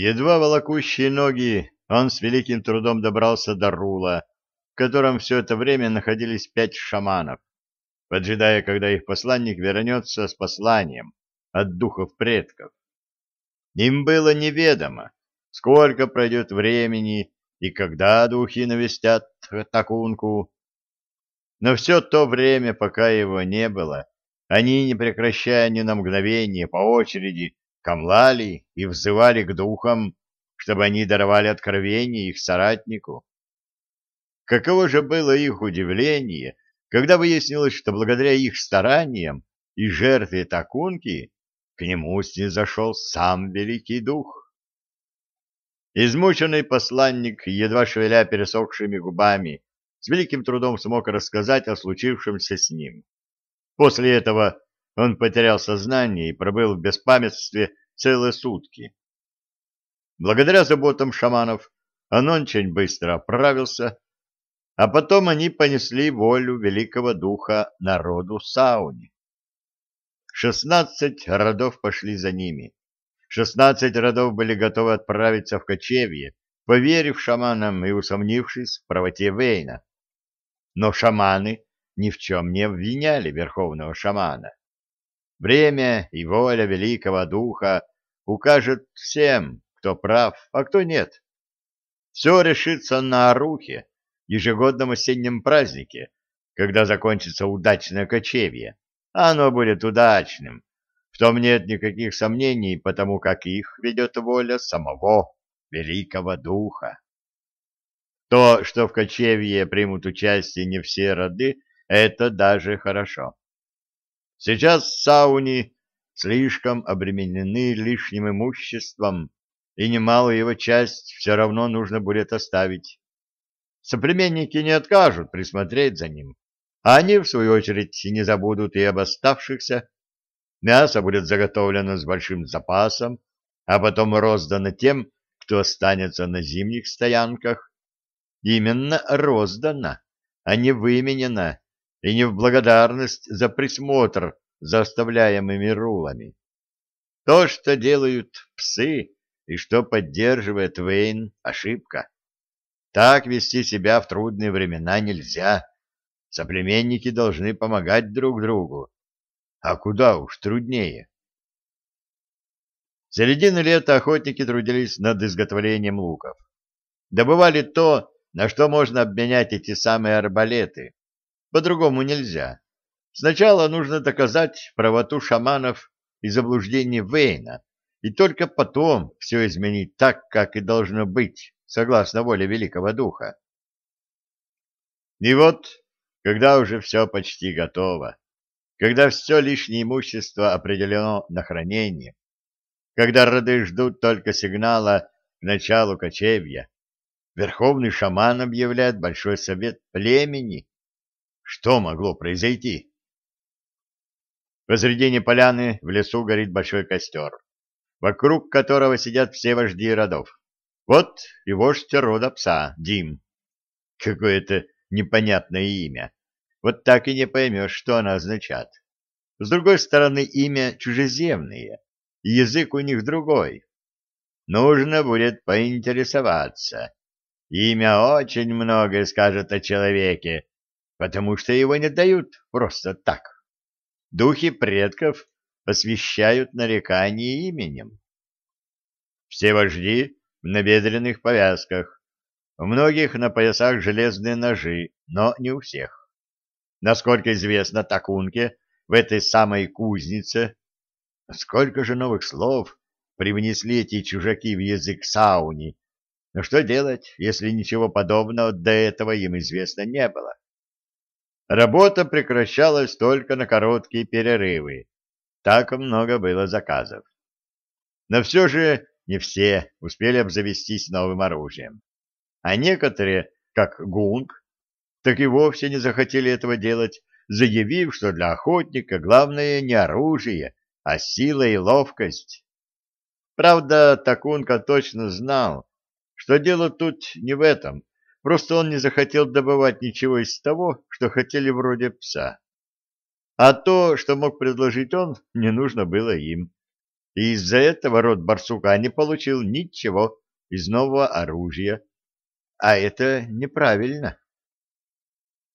Едва волокущие ноги, он с великим трудом добрался до рула, в котором все это время находились пять шаманов, поджидая, когда их посланник вернется с посланием от духов предков. Им было неведомо, сколько пройдет времени и когда духи навестят Такунку. Но все то время, пока его не было, они, не прекращая ни на мгновение, по очереди камлали и взывали к духам, чтобы они даровали откровение их соратнику. Каково же было их удивление, когда выяснилось, что благодаря их стараниям и жертве Такунки к нему снизошел сам Великий Дух. Измученный посланник, едва шевеля пересохшими губами, с великим трудом смог рассказать о случившемся с ним. После этого он потерял сознание и пробыл в беспамятстве целые сутки. Благодаря заботам шаманов он очень быстро оправился, а потом они понесли волю великого духа народу Сауни. Шестнадцать родов пошли за ними. Шестнадцать родов были готовы отправиться в кочевье, поверив шаманам и усомнившись в правоте Вейна. Но шаманы ни в чем не обвиняли верховного шамана. Время и воля великого духа укажет всем, кто прав, а кто нет. Все решится на Арухе, ежегодном осеннем празднике, когда закончится удачное кочевье. Оно будет удачным. В том нет никаких сомнений, потому как их ведет воля самого великого духа. То, что в кочевье примут участие не все роды, это даже хорошо. Сейчас сауни слишком обременены лишним имуществом, и немалую его часть все равно нужно будет оставить. Соплеменники не откажут присмотреть за ним, а они, в свою очередь, не забудут и об оставшихся. Мясо будет заготовлено с большим запасом, а потом роздано тем, кто останется на зимних стоянках. Именно роздано, а не выменено и не в благодарность за присмотр за оставляемыми рулами. То, что делают псы и что поддерживает Вейн, ошибка. Так вести себя в трудные времена нельзя. Соплеменники должны помогать друг другу. А куда уж труднее. В середине лета охотники трудились над изготовлением луков. Добывали то, на что можно обменять эти самые арбалеты. По-другому нельзя. Сначала нужно доказать правоту шаманов и заблуждение Вейна, и только потом все изменить так, как и должно быть, согласно воле Великого Духа. И вот, когда уже все почти готово, когда все лишнее имущество определено на хранение, когда роды ждут только сигнала к началу кочевья, верховный шаман объявляет большой совет племени, что могло произойти? Посредине поляны в лесу горит большой костер, вокруг которого сидят все вожди родов. Вот и вождь рода пса, Дим. Какое-то непонятное имя. Вот так и не поймешь, что оно означает. С другой стороны, имя чужеземное, и язык у них другой. Нужно будет поинтересоваться. Имя очень многое скажет о человеке, потому что его не дают просто так. Духи предков освещают нарекание именем. Все вожди в набедренных повязках, у многих на поясах железные ножи, но не у всех. Насколько известно Такунке, в этой самой кузнице, сколько же новых слов привнесли эти чужаки в язык сауни, но что делать, если ничего подобного до этого им известно не было? Работа прекращалась только на короткие перерывы. Так много было заказов. Но все же не все успели обзавестись новым оружием. А некоторые, как Гунг, так и вовсе не захотели этого делать, заявив, что для охотника главное не оружие, а сила и ловкость. Правда, Такунка точно знал, что дело тут не в этом, Просто он не захотел добывать ничего из того, что хотели вроде пса. А то, что мог предложить он, не нужно было им. и из-за этого род барсука не получил ничего из нового оружия. А это неправильно.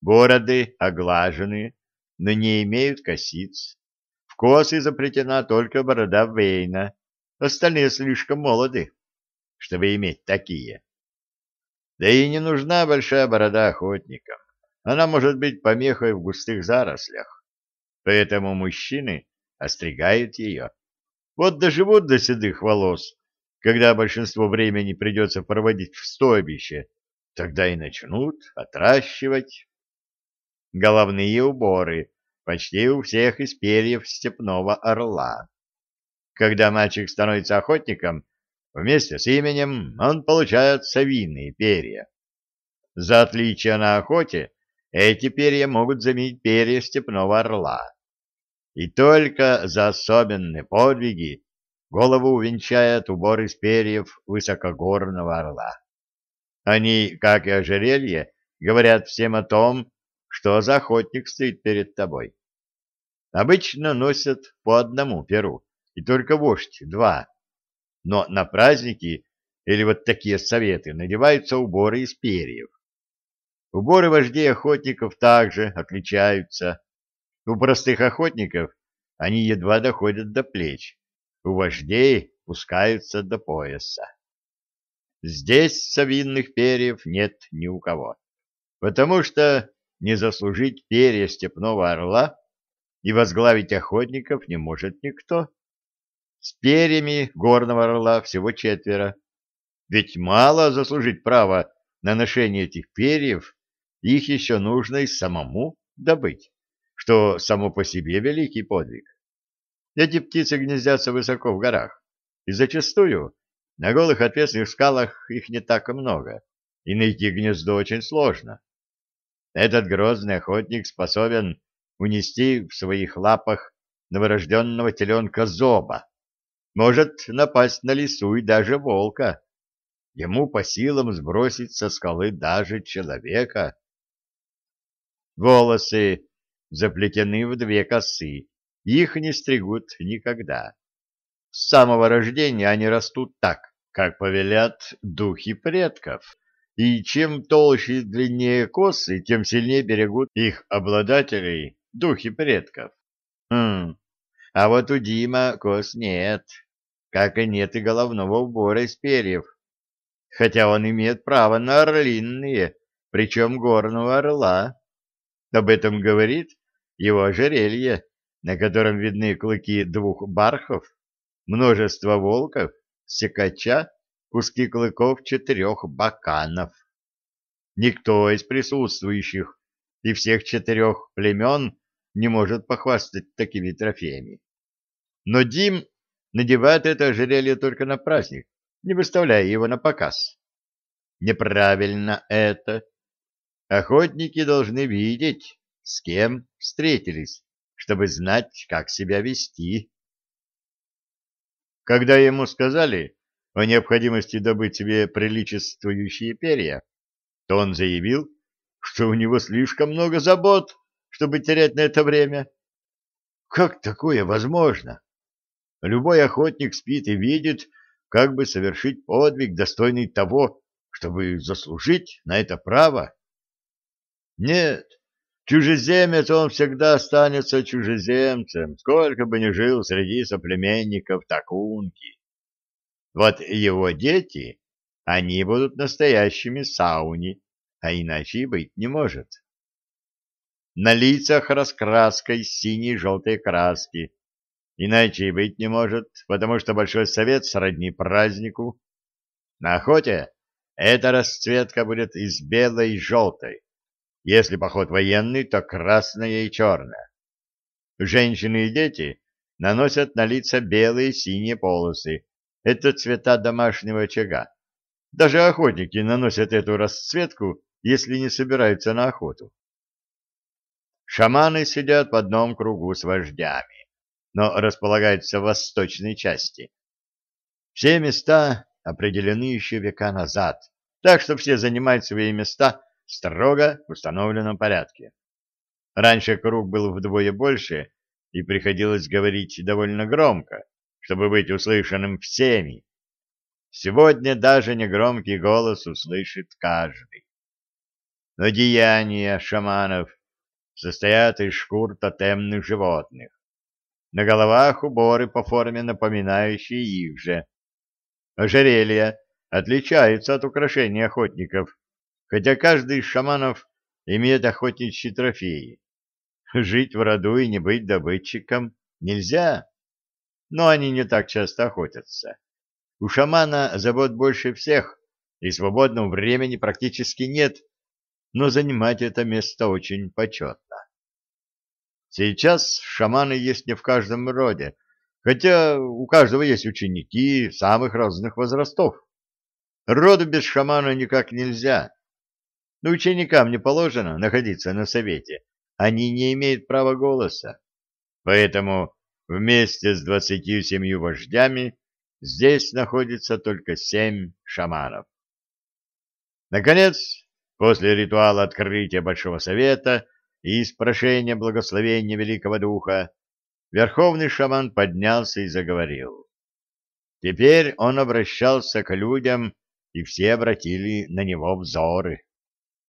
Бороды оглажены, но не имеют косиц. В косы заплетена только борода Вейна, остальные слишком молоды, чтобы иметь такие. Да и не нужна большая борода охотникам. Она может быть помехой в густых зарослях. Поэтому мужчины остригают ее. Вот доживут до седых волос, когда большинство времени придется проводить в стойбище, тогда и начнут отращивать. Головные уборы почти у всех из перьев степного орла. Когда мальчик становится охотником, вместе с именем он получает совиные перья. За отличие на охоте эти перья могут заменить перья степного орла. И только за особенные подвиги голову увенчает убор из перьев высокогорного орла. Они, как и ожерелье, говорят всем о том, что за охотник стоит перед тобой. Обычно носят по одному перу, и только вождь два. Но на праздники или вот такие советы надеваются уборы из перьев. Уборы вождей охотников также отличаются. У простых охотников они едва доходят до плеч, у вождей пускаются до пояса. Здесь совинных перьев нет ни у кого, потому что не заслужить перья степного орла и возглавить охотников не может никто. С перьями горного орла всего четверо. Ведь мало заслужить право на ношение этих перьев их еще нужно и самому добыть, что само по себе великий подвиг. Эти птицы гнездятся высоко в горах, и зачастую на голых отвесных скалах их не так много, и найти гнездо очень сложно. Этот грозный охотник способен унести в своих лапах новорожденного теленка зоба, может напасть на лису и даже волка. Ему по силам сбросить со скалы даже человека. Волосы заплетены в две косы, их не стригут никогда. С самого рождения они растут так, как повелят духи предков, и чем толще и длиннее косы, тем сильнее берегут их обладателей духи предков. Хм, а вот у Дима кос нет, как и нет и головного убора из перьев, хотя он имеет право на орлинные, причем горного орла. Об этом говорит его ожерелье, на котором видны клыки двух бархов, множество волков, секача, куски клыков четырех баканов. Никто из присутствующих и всех четырех племен не может похвастать такими трофеями. Но Дим надевает это ожерелье только на праздник, не выставляя его на показ. Неправильно это. Охотники должны видеть, с кем встретились, чтобы знать, как себя вести. Когда ему сказали о необходимости добыть себе приличествующие перья, то он заявил, что у него слишком много забот, чтобы терять на это время. Как такое возможно? Любой охотник спит и видит, как бы совершить подвиг, достойный того, чтобы заслужить на это право. Нет, чужеземец он всегда останется чужеземцем, сколько бы ни жил среди соплеменников Такунки. Вот его дети, они будут настоящими сауни, а иначе быть не может. На лицах раскраской синей и желтой краски, иначе и быть не может, потому что Большой Совет сродни празднику. На охоте эта расцветка будет из белой и желтой. Если поход военный, то красная и черная. Женщины и дети наносят на лица белые и синие полосы. Это цвета домашнего очага. Даже охотники наносят эту расцветку, если не собираются на охоту. Шаманы сидят в одном кругу с вождями, но располагаются в восточной части. Все места определены еще века назад, так что все занимают свои места в строго установленном порядке. Раньше круг был вдвое больше, и приходилось говорить довольно громко, чтобы быть услышанным всеми. Сегодня даже негромкий голос услышит каждый. Но деяния шаманов состоят из шкур тотемных животных. На головах уборы по форме напоминающие их же. Ожерелья отличаются от украшений охотников, хотя каждый из шаманов имеет охотничьи трофеи. Жить в роду и не быть добытчиком нельзя, но они не так часто охотятся. У шамана забот больше всех, и свободного времени практически нет, но занимать это место очень почетно. Сейчас шаманы есть не в каждом роде, хотя у каждого есть ученики самых разных возрастов. Роду без шамана никак нельзя. Но ученикам не положено находиться на совете, они не имеют права голоса. Поэтому вместе с двадцатью семью вождями здесь находится только семь шаманов. Наконец, после ритуала открытия Большого Совета и из прошения благословения Великого Духа, верховный шаман поднялся и заговорил. Теперь он обращался к людям, и все обратили на него взоры.